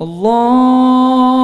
Allah.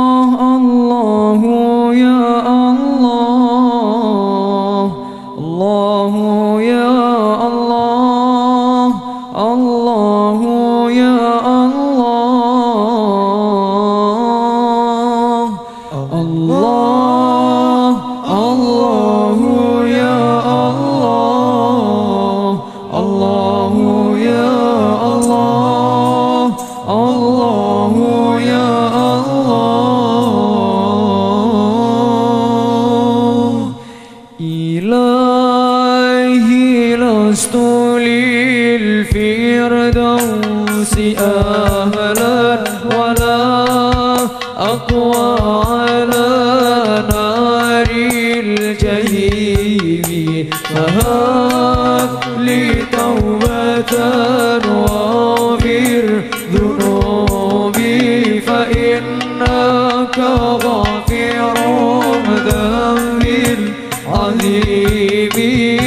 توبة ذنوبي فإنك غفير ذنب عظيم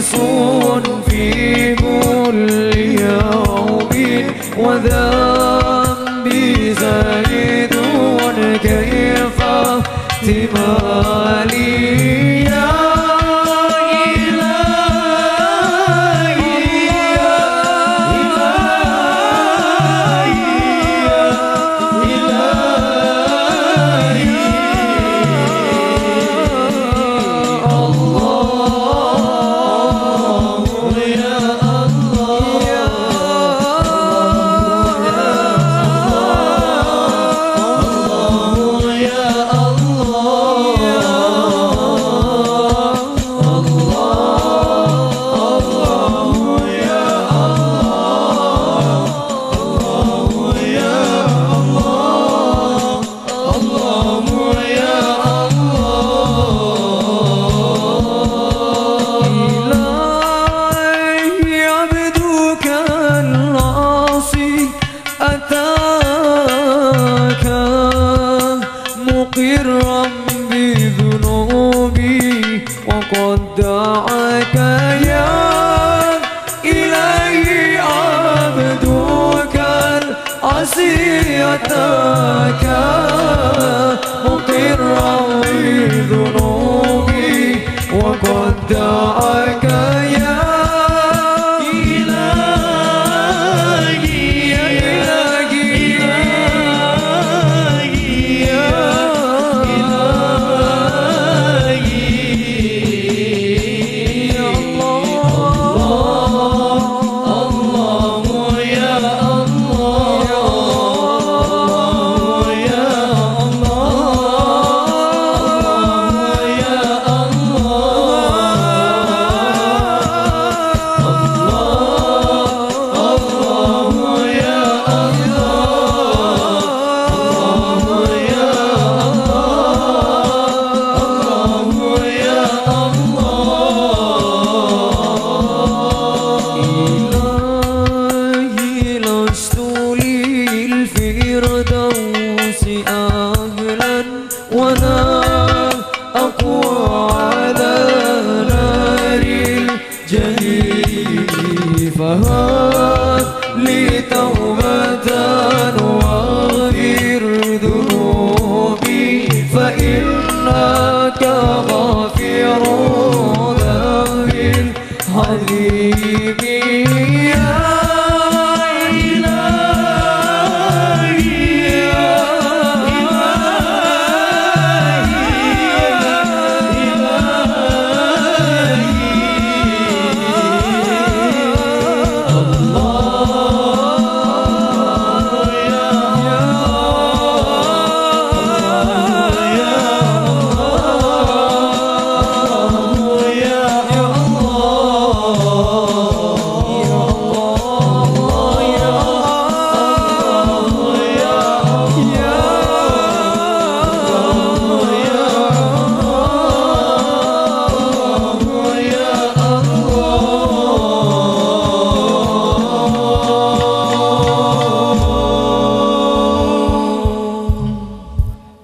ناقص في كل يوم وذنبي زائد كيف اهتمام؟ أتاك مقرا بذنوبي وقد دعا الفردوس أهلا وأنا أقوى على نار الجليل فهات لي توبة واغفر ذنوبي فإنك غفير ذنب حليم